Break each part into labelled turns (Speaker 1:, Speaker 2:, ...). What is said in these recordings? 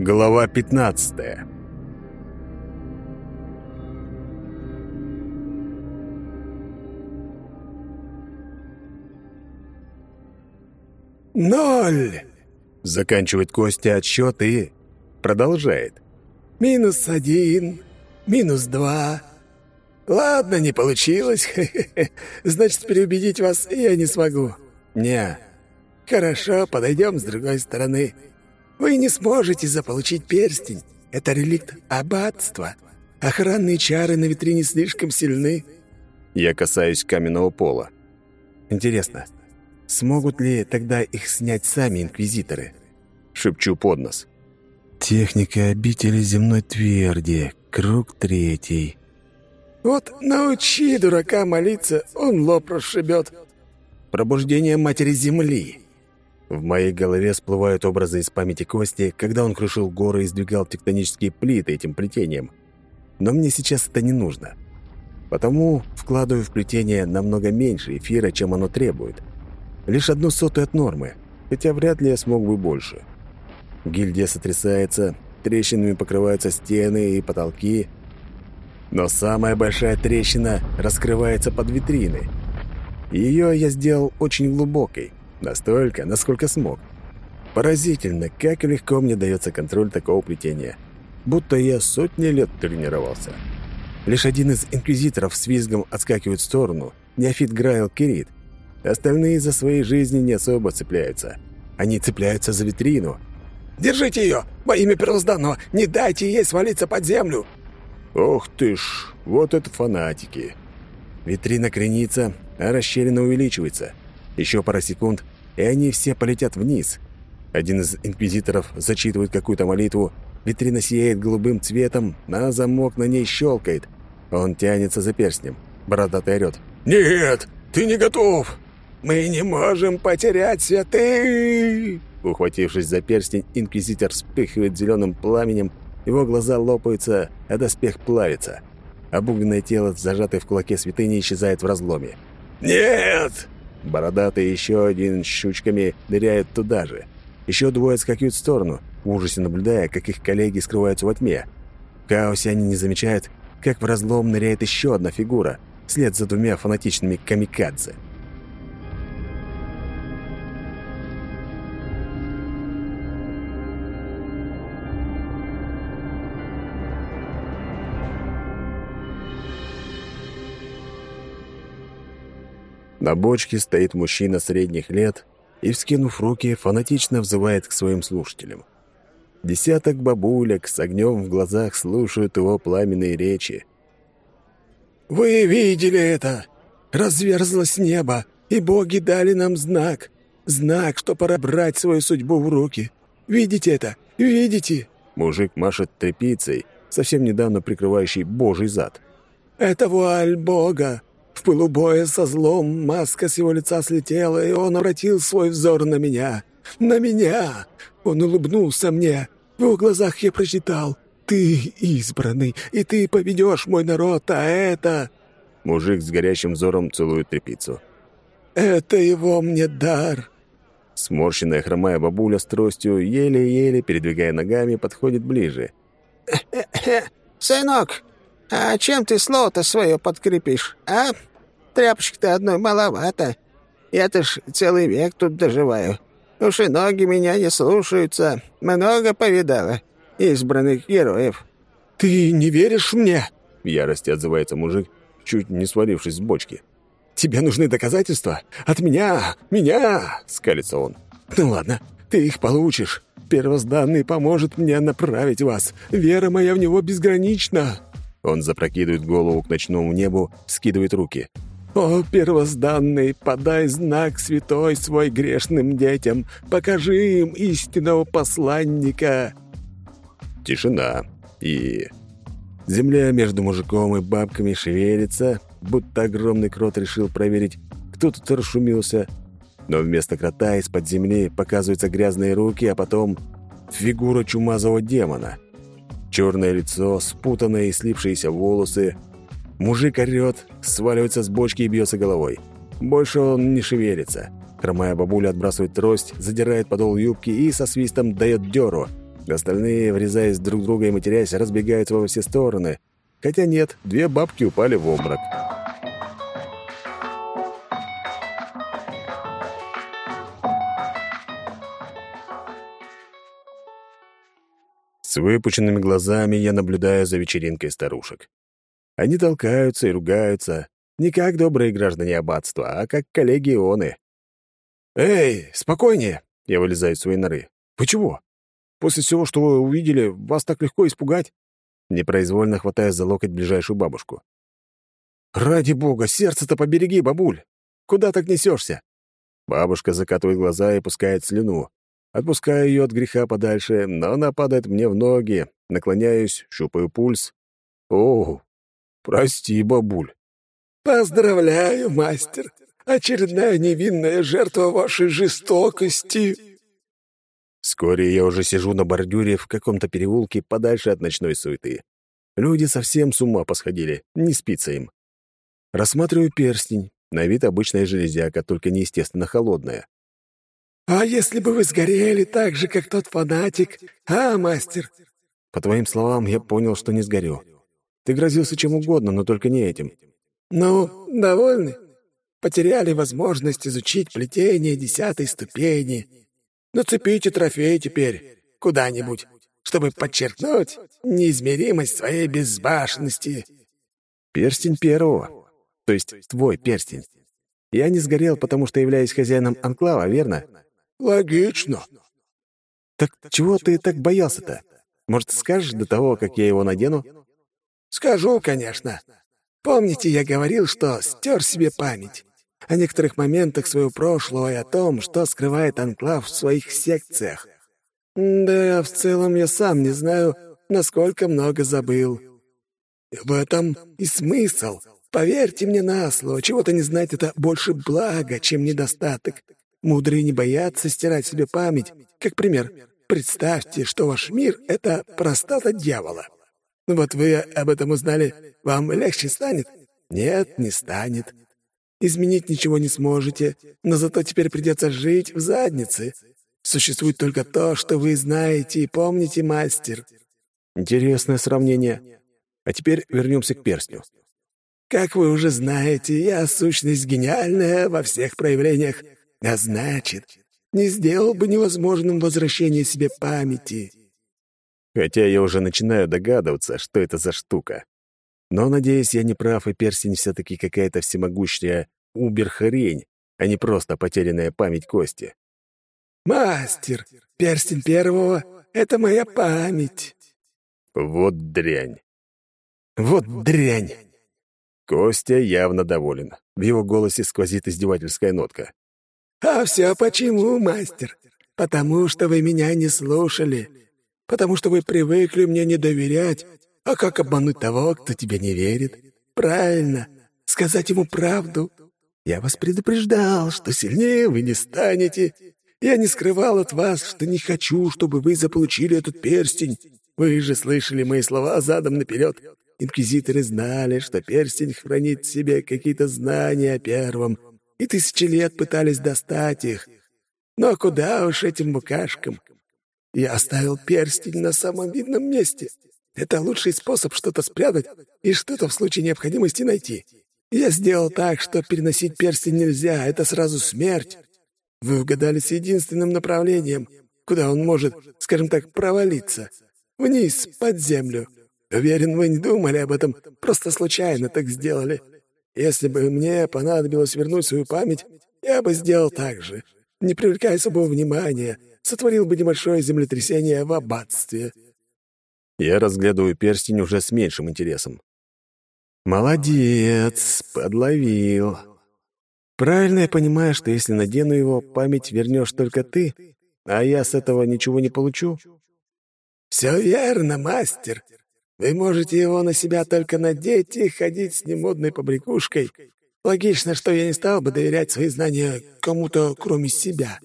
Speaker 1: Глава 15
Speaker 2: «Ноль!»
Speaker 1: — заканчивает Костя отсчет и продолжает.
Speaker 2: «Минус один, минус два. Ладно, не получилось. Значит, переубедить вас я не смогу. Не. Хорошо, подойдем с другой стороны. Вы не сможете заполучить перстень. Это реликт аббатства. Охранные чары на витрине слишком сильны».
Speaker 1: Я касаюсь каменного пола. Интересно, Смогут ли тогда их снять сами инквизиторы? Шепчу под нос. Техника обители земной тверди. Круг третий.
Speaker 2: Вот научи дурака молиться, он лоб расшибет.
Speaker 1: Пробуждение матери земли. В моей голове всплывают образы из памяти Кости, когда он крушил горы и сдвигал тектонические плиты этим плетением. Но мне сейчас это не нужно. Потому вкладываю в плетение намного меньше эфира, чем оно требует — Лишь одну сотую от нормы, хотя вряд ли я смог бы больше. Гильдия сотрясается, трещинами покрываются стены и потолки. Но самая большая трещина раскрывается под витриной. Ее я сделал очень глубокой, настолько, насколько смог. Поразительно, как легко мне дается контроль такого плетения. Будто я сотни лет тренировался. Лишь один из инквизиторов с визгом отскакивает в сторону, неофит Грайл Кирит, Остальные за свои жизни не особо цепляются. Они цепляются за витрину.
Speaker 2: «Держите ее! Во имя первозданного! Не дайте ей свалиться под землю!»
Speaker 1: «Ох ты ж! Вот это фанатики!» Витрина кренится, а расщелина увеличивается. Еще пара секунд, и они все полетят вниз. Один из инквизиторов зачитывает какую-то молитву, витрина сияет голубым цветом, а замок на ней щелкает. Он тянется за перстнем. Бородатый орёт.
Speaker 2: «Нет, ты не готов! Мы не можем потерять святых!»
Speaker 1: Ухватившись за перстень, инквизитор вспыхивает зеленым пламенем, его глаза лопаются, а доспех плавится. Обугленное тело, зажатое в кулаке святыни, исчезает в разломе.
Speaker 2: «Нет!»
Speaker 1: Бородатый еще один с щучками ныряет туда же. Еще двое скакивают в сторону, в ужасе наблюдая, как их коллеги скрываются во тьме. В хаосе они не замечают, как в разлом ныряет еще одна фигура, вслед за двумя фанатичными камикадзе. На бочке стоит мужчина средних лет и, вскинув руки, фанатично взывает к своим слушателям. Десяток бабулек с огнем в глазах слушают его пламенные речи.
Speaker 2: «Вы видели это? Разверзлось небо, и боги дали нам знак. Знак, что пора брать свою судьбу в руки. Видите это? Видите?»
Speaker 1: Мужик машет тряпицей, совсем недавно прикрывающий божий зад.
Speaker 2: «Это вуаль бога. В пылу боя со злом маска с его лица слетела, и он обратил свой взор на меня. На меня! Он улыбнулся мне. В его глазах я прочитал. «Ты избранный, и ты поведешь мой народ, а это...»
Speaker 1: Мужик с горящим взором целует тряпицу.
Speaker 2: «Это его мне дар!»
Speaker 1: Сморщенная хромая бабуля с тростью, еле-еле, передвигая ногами, подходит ближе.
Speaker 3: «Сынок, а чем ты слово-то свое подкрепишь, а? Тряпочек-то одной маловато. Я-то ж целый век тут доживаю. Уж и ноги меня не слушаются. Много повидала избранных героев».
Speaker 2: «Ты не веришь мне?»
Speaker 1: — в ярости отзывается мужик, чуть не свалившись с бочки.
Speaker 2: «Тебе нужны доказательства? От меня! Меня!» — скалится он. «Ну ладно, ты их получишь. Первозданный поможет мне направить вас. Вера моя в него безгранична».
Speaker 1: Он запрокидывает голову к ночному небу, скидывает руки.
Speaker 2: «О, первозданный, подай знак святой свой грешным детям, покажи им истинного посланника!»
Speaker 1: Тишина. И... Земля между мужиком и бабками шевелится, будто огромный крот решил проверить, кто тут расшумился. Но вместо крота из-под земли показываются грязные руки, а потом фигура чумазого демона — Черное лицо, спутанные и слипшиеся волосы. Мужик орёт, сваливается с бочки и бьется головой. Больше он не шевелится. Хромая бабуля отбрасывает трость, задирает подол юбки и со свистом дает дёру. Остальные, врезаясь друг в друга и матерясь, разбегаются во все стороны. Хотя нет, две бабки упали в обморок. С выпученными глазами я наблюдаю за вечеринкой старушек. Они толкаются и ругаются, не как добрые граждане аббатства, а как коллеги Ионы. «Эй, спокойнее!» — я вылезаю из своей норы. «Вы чего? После всего, что вы увидели, вас так легко испугать?» Непроизвольно хватая за локоть ближайшую бабушку. «Ради бога, сердце-то побереги, бабуль! Куда так несешься?» Бабушка закатывает глаза и пускает слюну, Отпускаю ее от греха подальше, но она падает мне в ноги. Наклоняюсь, щупаю пульс. О, прости, бабуль.
Speaker 2: Поздравляю, мастер. Очередная невинная жертва вашей жестокости.
Speaker 1: Вскоре я уже сижу на бордюре в каком-то переулке подальше от ночной суеты. Люди совсем с ума посходили, не спится им. Рассматриваю перстень, на вид обычная железяка, только неестественно холодная.
Speaker 2: «А если бы вы сгорели так же, как тот фанатик, а, мастер?»
Speaker 1: По твоим словам, я понял, что не сгорю. Ты грозился чем угодно, но только не этим.
Speaker 2: «Ну, довольны? Потеряли возможность изучить плетение десятой ступени. Нацепите трофей теперь куда-нибудь, чтобы подчеркнуть неизмеримость своей безбашенности».
Speaker 1: «Перстень первого, то есть твой перстень. Я не сгорел, потому что являюсь хозяином анклава, верно?»
Speaker 2: «Логично».
Speaker 1: «Так чего ты так боялся-то? Может, скажешь до того, как я его надену?»
Speaker 2: «Скажу, конечно. Помните, я говорил, что стер себе память о некоторых моментах своего прошлого и о том, что скрывает анклав в своих секциях. Да, в целом я сам не знаю, насколько много забыл. В этом и смысл. Поверьте мне на слово, чего-то не знать — это больше благо, чем недостаток. Мудрые не боятся стирать себе память. Как пример, представьте, что ваш мир — это простата дьявола. Вот вы об этом узнали, вам легче станет? Нет, не станет. Изменить ничего не сможете, но зато теперь придется жить в заднице. Существует только то, что вы знаете и помните, мастер.
Speaker 1: Интересное сравнение. А теперь вернемся к перстню.
Speaker 2: Как вы уже знаете, я сущность гениальная во всех проявлениях — а значит, не сделал бы невозможным возвращение себе памяти.
Speaker 1: Хотя я уже начинаю догадываться, что это за штука. Но, надеюсь, я не прав, и перстень все-таки какая-то всемогущая убер-хрень, а не просто потерянная память кости.
Speaker 2: «Мастер, перстень первого — это моя память».
Speaker 1: Вот дрянь.
Speaker 2: Вот дрянь.
Speaker 1: Костя явно доволен. В его голосе сквозит издевательская нотка.
Speaker 2: «А все почему, мастер? Потому что вы меня не слушали. Потому что вы привыкли мне не доверять. А как обмануть того, кто тебе не верит? Правильно, сказать ему правду. Я вас предупреждал, что сильнее вы не станете. Я не скрывал от вас, что не хочу, чтобы вы заполучили этот перстень. Вы же слышали мои слова задом наперед. Инквизиторы знали, что перстень хранит в себе какие-то знания о первом, и тысячи лет пытались достать их. Но куда уж этим букашкам? Я оставил перстень на самом видном месте. Это лучший способ что-то спрятать и что-то в случае необходимости найти. Я сделал так, что переносить перстень нельзя, это сразу смерть. Вы угадали с единственным направлением, куда он может, скажем так, провалиться. Вниз, под землю. Уверен, вы не думали об этом, просто случайно так сделали. Если бы мне понадобилось вернуть свою память, я бы сделал так же. Не привлекая особого внимания, сотворил бы небольшое землетрясение в аббатстве.
Speaker 1: Я разглядываю перстень уже с меньшим интересом. «Молодец, подловил. Правильно я понимаю, что если надену его, память вернешь только ты, а я с этого ничего не получу?»
Speaker 2: «Все верно, мастер. Вы можете его на себя только надеть и ходить с ним модной побрякушкой. Логично, что я не стал бы доверять свои знания кому-то, кроме себя.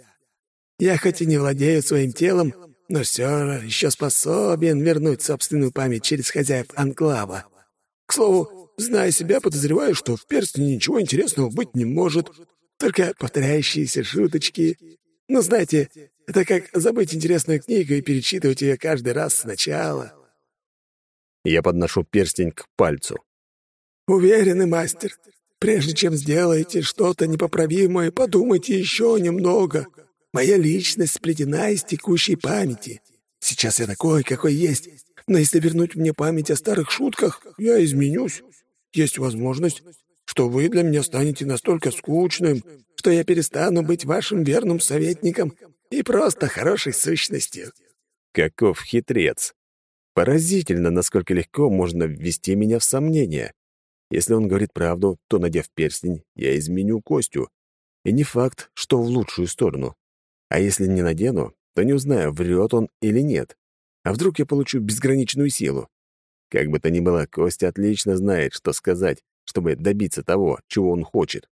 Speaker 2: Я хоть и не владею своим телом, но все еще способен вернуть собственную память через хозяев анклава. К слову, зная себя, подозреваю, что в перстне ничего интересного быть не может, только повторяющиеся шуточки. Но знаете, Это как забыть интересную книгу и перечитывать ее каждый раз сначала.
Speaker 1: Я подношу перстень к пальцу.
Speaker 2: Уверенный мастер, прежде чем сделаете что-то непоправимое, подумайте еще немного. Моя личность сплетена из текущей памяти. Сейчас я такой, какой есть, но если вернуть мне память о старых шутках, я изменюсь. Есть возможность, что вы для меня станете настолько скучным, что я перестану быть вашим верным советником и просто хорошей сущностью».
Speaker 1: Каков хитрец! Поразительно, насколько легко можно ввести меня в сомнение. Если он говорит правду, то, надев перстень, я изменю Костю. И не факт, что в лучшую сторону. А если не надену, то не узнаю, врет он или нет. А вдруг я получу безграничную силу? Как бы то ни было, Костя отлично знает, что сказать, чтобы добиться того, чего он хочет.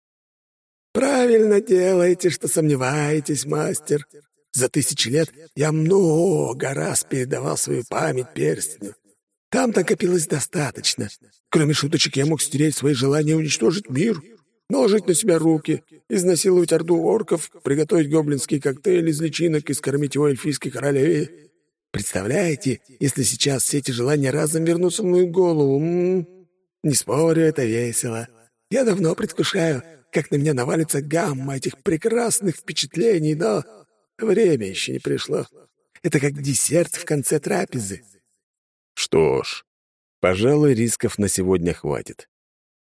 Speaker 2: «Правильно делаете, что сомневаетесь, мастер. За тысячи лет я много раз передавал свою память перстню. Там накопилось достаточно. Кроме шуточек, я мог стереть свои желания уничтожить мир, наложить на себя руки, изнасиловать орду орков, приготовить гоблинский коктейль из личинок и скормить его эльфийской королеве. Представляете, если сейчас все эти желания разом вернутся в мою голову? М -м -м. Не спорю, это весело. Я давно предвкушаю, как на меня навалится гамма этих прекрасных впечатлений, но время еще не пришло. Это как десерт в конце трапезы.
Speaker 1: Что ж, пожалуй, рисков на сегодня хватит.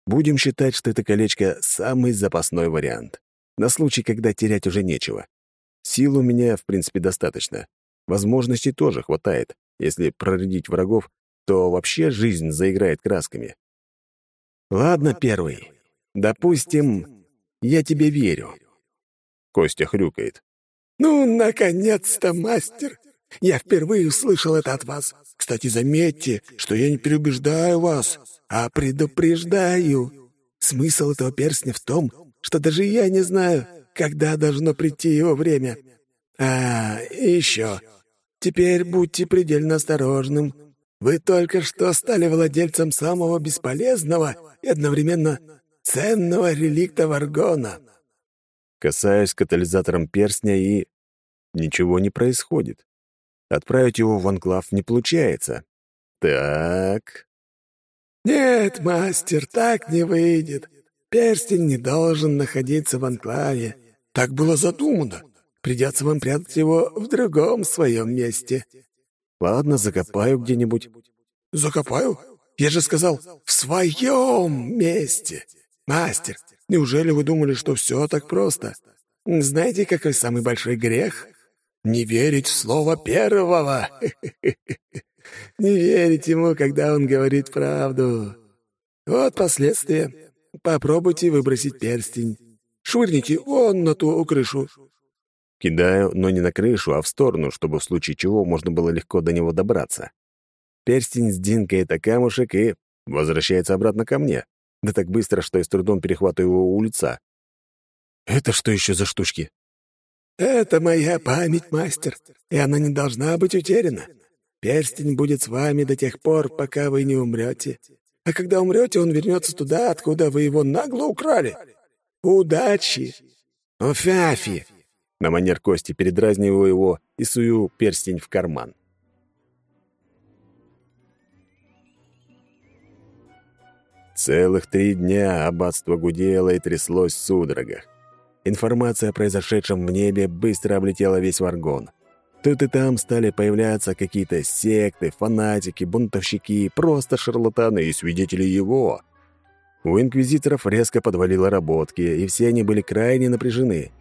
Speaker 1: Будем считать, что это колечко — самый запасной вариант. На случай, когда терять уже нечего. Сил у меня, в принципе, достаточно. Возможностей тоже хватает. Если проредить врагов, то вообще жизнь заиграет красками. Ладно, первый. Допустим, я тебе верю. Костя хрюкает.
Speaker 2: Ну, наконец-то, мастер. Я впервые услышал это от вас. Кстати, заметьте, что я не переубеждаю вас, а предупреждаю. Смысл этого перстня в том, что даже я не знаю, когда должно прийти его время. А, и еще. Теперь будьте предельно осторожным. Вы только что стали владельцем самого бесполезного и одновременно ценного реликта Варгона.
Speaker 1: Касаюсь катализатором перстня и... Ничего не происходит. Отправить его в анклав не получается. Так...
Speaker 2: «Нет, мастер, так не выйдет. Перстень не должен находиться в анклаве. Так было задумано. Придется вам прятать его в другом своем месте».
Speaker 1: «Ладно, закопаю где-нибудь».
Speaker 2: «Закопаю? Я же сказал, в своем месте. Мастер, неужели вы думали, что все так просто? Знаете, какой самый большой грех? Не верить в слово первого. Не верить ему, когда он говорит правду. Вот последствия. Попробуйте выбросить перстень. Швырните вон на ту крышу.
Speaker 1: Кидаю, но не на крышу, а в сторону, чтобы в случае чего можно было легко до него добраться. Перстень сдинкает о камушек и возвращается обратно ко мне. Да так быстро, что я с трудом перехватываю его у лица. Это что еще за штучки?
Speaker 2: Это моя память, мастер, и она не должна быть утеряна. Перстень будет с вами до тех пор, пока вы не умрете. А когда умрете, он вернется туда, откуда вы его нагло украли. Удачи!»
Speaker 1: «О, Фяфи!» На манер Кости передразниваю его и сую перстень в карман. Целых три дня аббатство гудело и тряслось в судорогах. Информация о произошедшем в небе быстро облетела весь Варгон. Тут и там стали появляться какие-то секты, фанатики, бунтовщики, просто шарлатаны и свидетели его. У инквизиторов резко подвалило работки, и все они были крайне напряжены.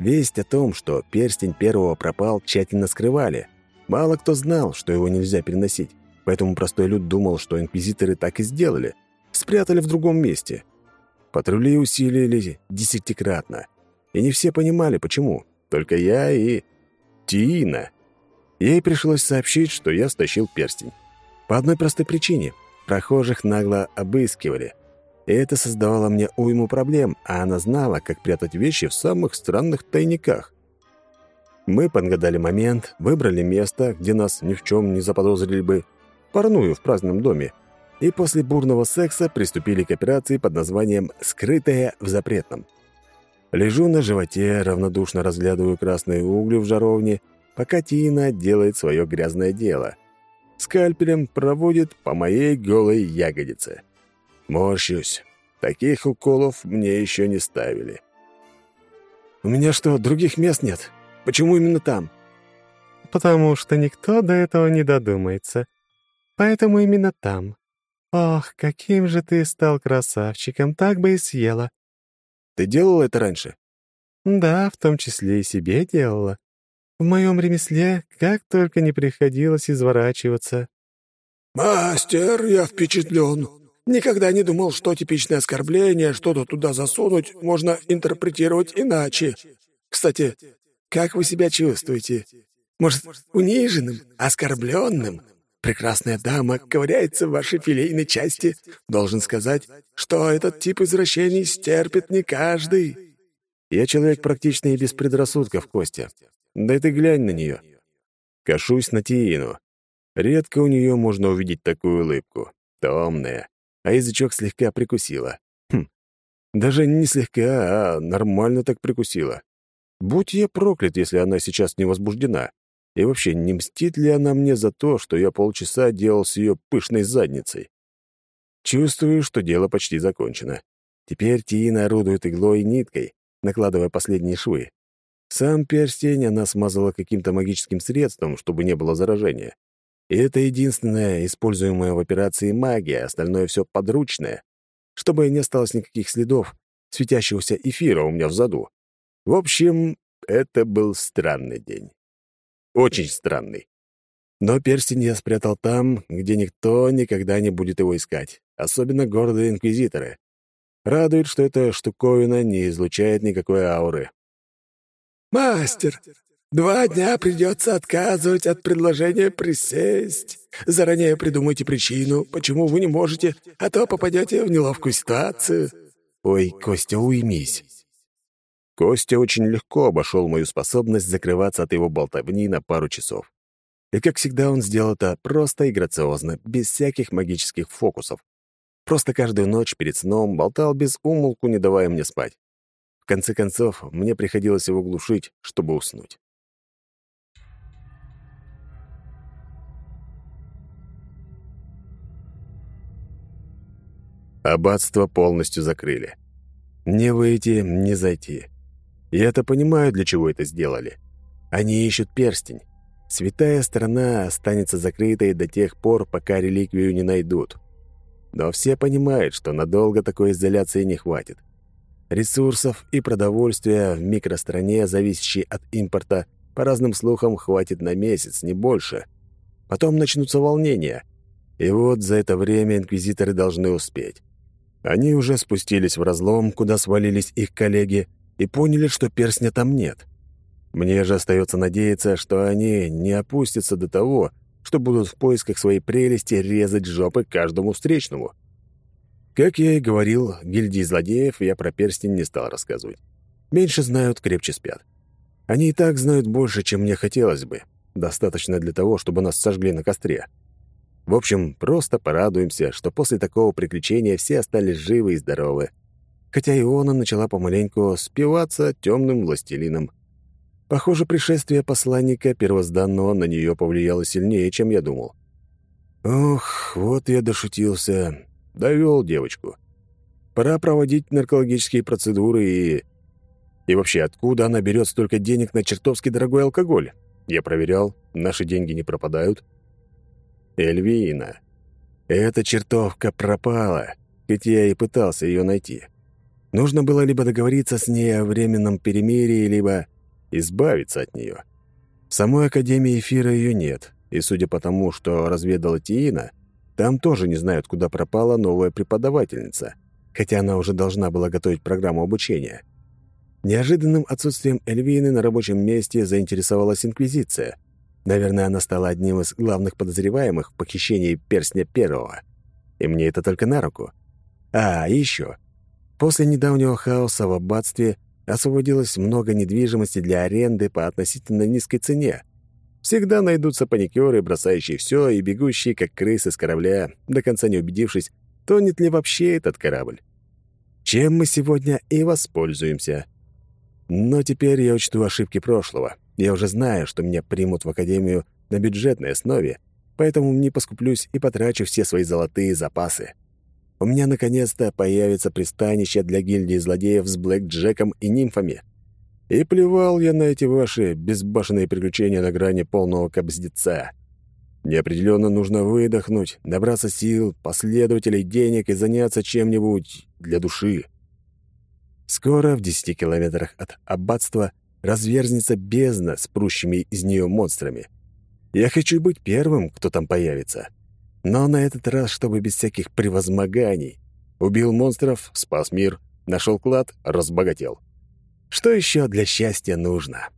Speaker 1: Весть о том, что перстень первого пропал, тщательно скрывали. Мало кто знал, что его нельзя переносить, поэтому простой люд думал, что инквизиторы так и сделали. Спрятали в другом месте. Патрули усилили десятикратно. И не все понимали, почему. Только я и Тиина. Ей пришлось сообщить, что я стащил перстень. По одной простой причине. Прохожих нагло обыскивали. И это создавало мне уйму проблем, а она знала, как прятать вещи в самых странных тайниках. Мы подгадали момент, выбрали место, где нас ни в чем не заподозрили бы, парную в праздном доме, и после бурного секса приступили к операции под названием «Скрытая в запретном». Лежу на животе, равнодушно разглядываю красные угли в жаровне, пока Тина делает свое грязное дело. Скальпелем проводит по моей голой ягодице. Морщусь. Таких уколов мне еще не ставили.
Speaker 2: «У меня что, других мест нет? Почему именно там?»
Speaker 4: «Потому что никто до этого не додумается. Поэтому именно там. Ох, каким же ты стал красавчиком, так бы и съела».
Speaker 1: «Ты делал это раньше?»
Speaker 4: «Да, в том числе и себе делала. В моем ремесле как только не приходилось изворачиваться».
Speaker 2: «Мастер, я впечатлен. Никогда не думал, что типичное оскорбление, что-то туда засунуть, можно интерпретировать иначе. Кстати, как вы себя чувствуете? Может, униженным, оскорбленным? Прекрасная дама ковыряется в вашей филейной части. Должен сказать, что этот тип извращений стерпит не каждый.
Speaker 1: Я человек практичный и без предрассудков, Костя. Да ты глянь на нее. Кашусь на Тиину. Редко у нее можно увидеть такую улыбку. Томная, а язычок слегка прикусила. Хм, даже не слегка, а нормально так прикусила. Будь я проклят, если она сейчас не возбуждена. И вообще, не мстит ли она мне за то, что я полчаса делал с ее пышной задницей? Чувствую, что дело почти закончено. Теперь Тиина орудует иглой и ниткой, накладывая последние швы. Сам перстень она смазала каким-то магическим средством, чтобы не было заражения. И это единственное, используемое в операции магия, остальное все подручное, чтобы не осталось никаких следов светящегося эфира у меня в заду. В общем, это был странный день. Очень странный. Но перстень я спрятал там, где никто никогда не будет его искать, особенно гордые инквизиторы. Радует, что эта штуковина не излучает никакой ауры.
Speaker 2: «Мастер, Два дня придется отказывать от предложения присесть. Заранее придумайте причину, почему вы не можете, а то попадете в неловкую ситуацию».
Speaker 1: «Ой, Костя, уймись». Костя очень легко обошел мою способность закрываться от его болтовни на пару часов. И, как всегда, он сделал это просто и грациозно, без всяких магических фокусов. Просто каждую ночь перед сном болтал без умолку, не давая мне спать. В конце концов, мне приходилось его глушить, чтобы уснуть. Аббатство полностью закрыли. Не выйти, не зайти. Я-то понимаю, для чего это сделали. Они ищут перстень. Святая страна останется закрытой до тех пор, пока реликвию не найдут. Но все понимают, что надолго такой изоляции не хватит. Ресурсов и продовольствия в микростране, зависящей от импорта, по разным слухам, хватит на месяц, не больше. Потом начнутся волнения. И вот за это время инквизиторы должны успеть. Они уже спустились в разлом, куда свалились их коллеги, и поняли, что перстня там нет. Мне же остается надеяться, что они не опустятся до того, что будут в поисках своей прелести резать жопы каждому встречному. Как я и говорил, гильдии злодеев я про перстень не стал рассказывать. Меньше знают, крепче спят. Они и так знают больше, чем мне хотелось бы. Достаточно для того, чтобы нас сожгли на костре. В общем, просто порадуемся, что после такого приключения все остались живы и здоровы. Хотя Иона начала помаленьку спиваться темным властелином. Похоже, пришествие посланника первозданного на нее повлияло сильнее, чем я думал. Ох, вот я дошутился. Довел девочку. Пора проводить наркологические процедуры и... И вообще, откуда она берет столько денег на чертовски дорогой алкоголь? Я проверял, наши деньги не пропадают. Эльвина. Эта чертовка пропала, хоть я и пытался ее найти. Нужно было либо договориться с ней о временном перемирии, либо избавиться от нее. В самой Академии Эфира ее нет, и судя по тому, что разведала Тиина, там тоже не знают, куда пропала новая преподавательница, хотя она уже должна была готовить программу обучения. Неожиданным отсутствием Эльвины на рабочем месте заинтересовалась Инквизиция. Наверное, она стала одним из главных подозреваемых в похищении перстня первого. И мне это только на руку. А, еще. После недавнего хаоса в аббатстве освободилось много недвижимости для аренды по относительно низкой цене. Всегда найдутся паникеры, бросающие все и бегущие, как крысы с корабля, до конца не убедившись, тонет ли вообще этот корабль. Чем мы сегодня и воспользуемся. Но теперь я учту ошибки прошлого. Я уже знаю, что меня примут в академию на бюджетной основе, поэтому не поскуплюсь и потрачу все свои золотые запасы. У меня наконец-то появится пристанище для гильдии злодеев с Блэк Джеком и нимфами. И плевал я на эти ваши безбашенные приключения на грани полного кобздеца. Неопределенно нужно выдохнуть, набраться сил, последователей, денег и заняться чем-нибудь для души. Скоро в десяти километрах от аббатства разверзнется бездна с прущими из нее монстрами. Я хочу быть первым, кто там появится. Но на этот раз, чтобы без всяких превозмоганий. Убил монстров, спас мир, нашел клад, разбогател. Что еще для счастья нужно?